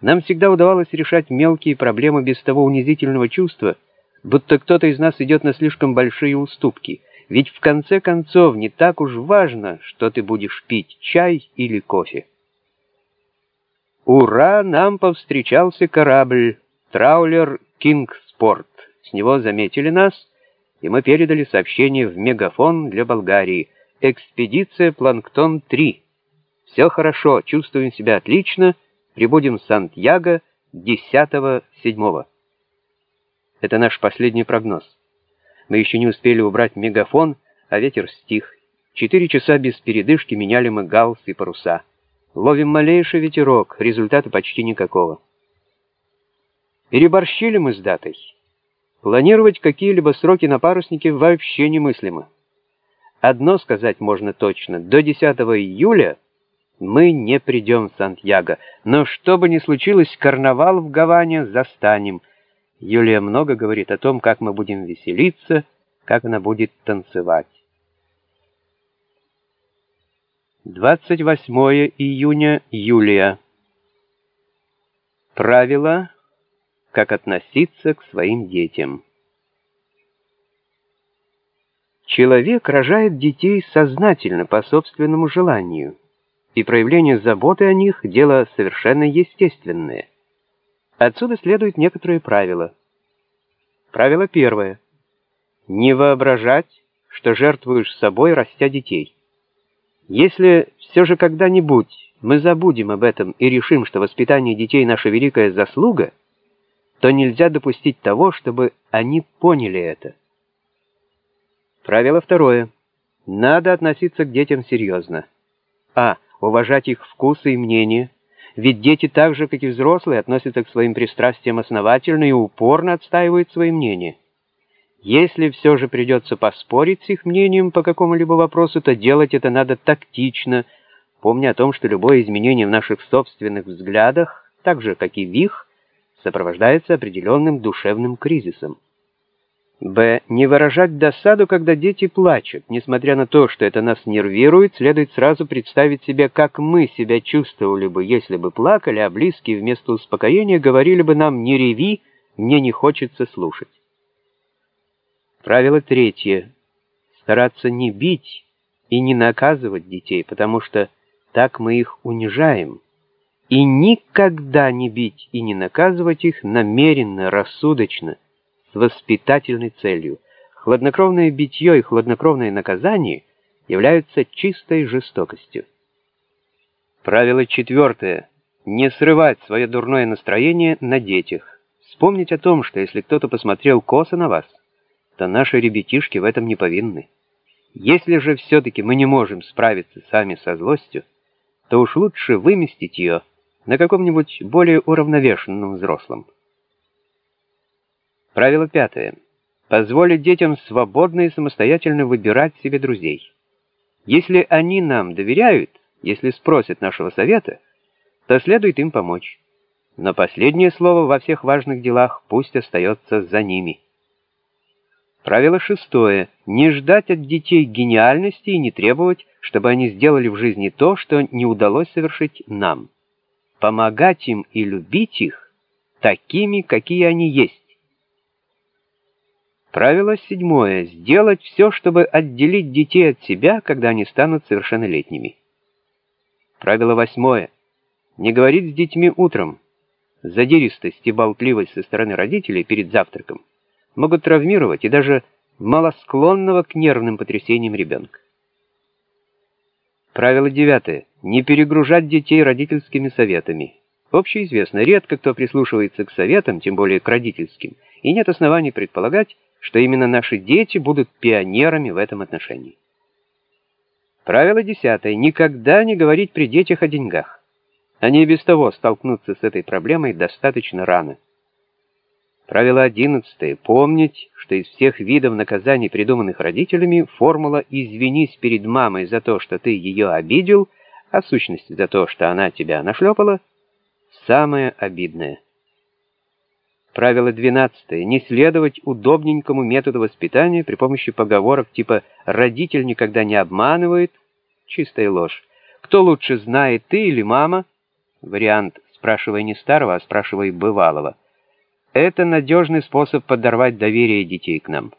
Нам всегда удавалось решать мелкие проблемы без того унизительного чувства, будто кто-то из нас идет на слишком большие уступки. Ведь в конце концов не так уж важно, что ты будешь пить, чай или кофе. Ура, нам повстречался корабль, траулер «Кингспорт». С него заметили нас, и мы передали сообщение в мегафон для Болгарии. Экспедиция «Планктон-3». Все хорошо, чувствуем себя отлично, прибудем в Сантьяго 10-7. Это наш последний прогноз. Мы еще не успели убрать мегафон, а ветер стих. Четыре часа без передышки меняли мы галс и паруса. Ловим малейший ветерок, результата почти никакого. Переборщили мы с датой. Планировать какие-либо сроки на паруснике вообще немыслимо. Одно сказать можно точно. До 10 июля мы не придем в Сантьяго. Но что бы ни случилось, карнавал в Гаване застанем. Юлия много говорит о том, как мы будем веселиться, как она будет танцевать. 28 июня, Юлия. Правило как относиться к своим детям. Человек рожает детей сознательно, по собственному желанию, и проявление заботы о них – дело совершенно естественное. Отсюда следуют некоторые правила. Правило первое. Не воображать, что жертвуешь собой, растя детей. Если все же когда-нибудь мы забудем об этом и решим, что воспитание детей – наша великая заслуга – то нельзя допустить того, чтобы они поняли это. Правило второе. Надо относиться к детям серьезно. А. Уважать их вкусы и мнения. Ведь дети так же, как и взрослые, относятся к своим пристрастиям основательно и упорно отстаивают свои мнения. Если все же придется поспорить с их мнением по какому-либо вопросу, то делать это надо тактично, помня о том, что любое изменение в наших собственных взглядах, так же, как и в их, сопровождается определенным душевным кризисом. Б. Не выражать досаду, когда дети плачут. Несмотря на то, что это нас нервирует, следует сразу представить себе, как мы себя чувствовали бы, если бы плакали, а близкие вместо успокоения говорили бы нам «не реви, мне не хочется слушать». Правило третье. Стараться не бить и не наказывать детей, потому что так мы их унижаем и никогда не бить и не наказывать их намеренно, рассудочно, воспитательной целью. Хладнокровное битье и хладнокровное наказание являются чистой жестокостью. Правило четвертое. Не срывать свое дурное настроение на детях. Вспомнить о том, что если кто-то посмотрел косо на вас, то наши ребятишки в этом не повинны. Если же все-таки мы не можем справиться сами со злостью, то уж лучше выместить ее, на каком-нибудь более уравновешенном взрослом. Правило пятое. Позволить детям свободно и самостоятельно выбирать себе друзей. Если они нам доверяют, если спросят нашего совета, то следует им помочь. Но последнее слово во всех важных делах пусть остается за ними. Правило шестое. Не ждать от детей гениальности и не требовать, чтобы они сделали в жизни то, что не удалось совершить нам помогать им и любить их такими, какие они есть. Правило седьмое. Сделать все, чтобы отделить детей от себя, когда они станут совершеннолетними. Правило восьмое. Не говорить с детьми утром. Задиристость и болтливость со стороны родителей перед завтраком могут травмировать и даже малосклонного к нервным потрясениям ребенка. Правило девятое. Не перегружать детей родительскими советами. Общеизвестно, редко кто прислушивается к советам, тем более к родительским, и нет оснований предполагать, что именно наши дети будут пионерами в этом отношении. Правило десятое. Никогда не говорить при детях о деньгах. Они без того столкнутся с этой проблемой достаточно рано. Правило одиннадцатое. Помнить, что из всех видов наказаний, придуманных родителями, формула «извинись перед мамой за то, что ты ее обидел», а в сущности за то, что она тебя нашлепала, самое обидное. Правило двенадцатое. Не следовать удобненькому методу воспитания при помощи поговорок типа «родитель никогда не обманывает» — чистая ложь. «Кто лучше знает, ты или мама?» Вариант спрашивая не старого, а спрашивая бывалого. Это надежный способ подорвать доверие детей к нам.